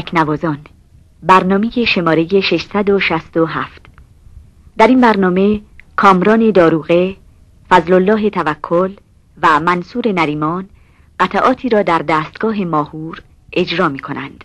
تکنوازان. برنامه شماره 667 در این برنامه کامران داروغه فضل الله توکل و منصور نریمان قطعاتی را در دستگاه ماهور اجرا می کنند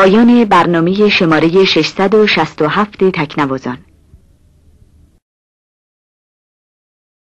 پایان برنامه شماره 667 تکنوازان.